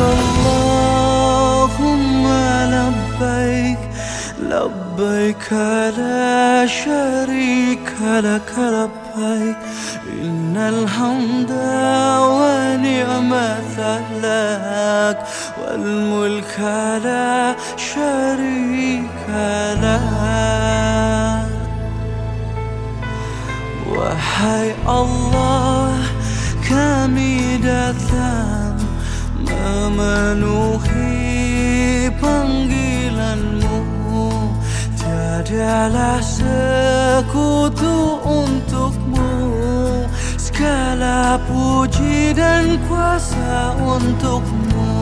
اللهم لبيك لبيك لا شريك لك لبيك. إن الحمد ونعمة لك والملك لا شريك لك. وحي الله كمدثاك memenuhi panggilanmu. Tiadalah sekutu untukmu. Segala puji dan kuasa untukmu.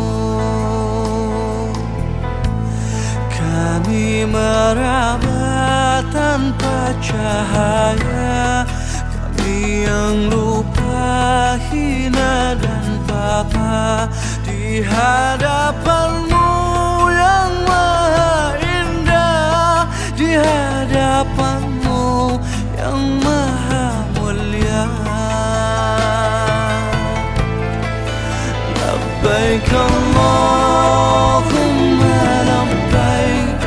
Kami meraba tanpa cahaya. Kami yang lupa papa Di hadapanmu yang maha indah Di hadapanmu yang maha mulia Labbaik Allahumma labbaik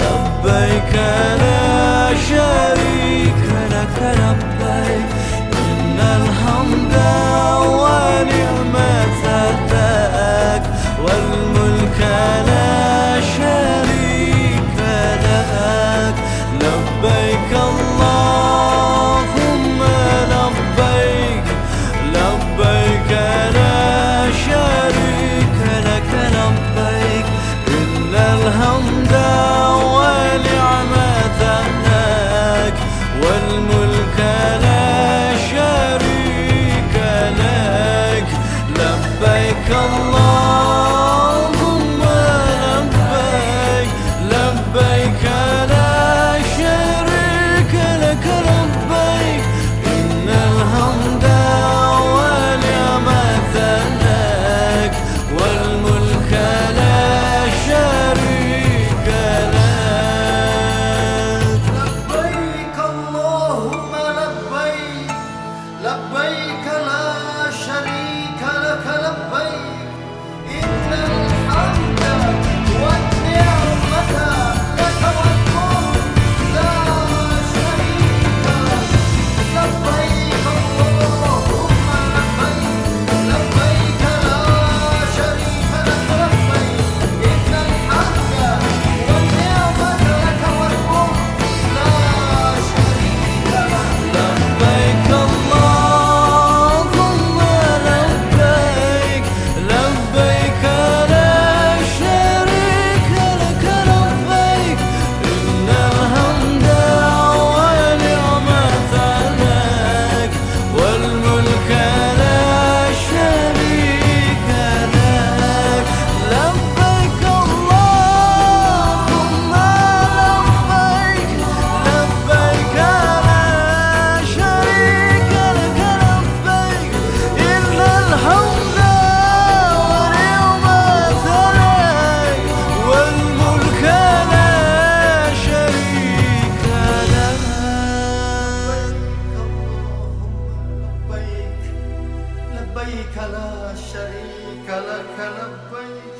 Labbaik la sharika شريك لك لبيك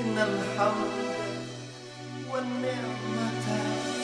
إن الحمد والنعمة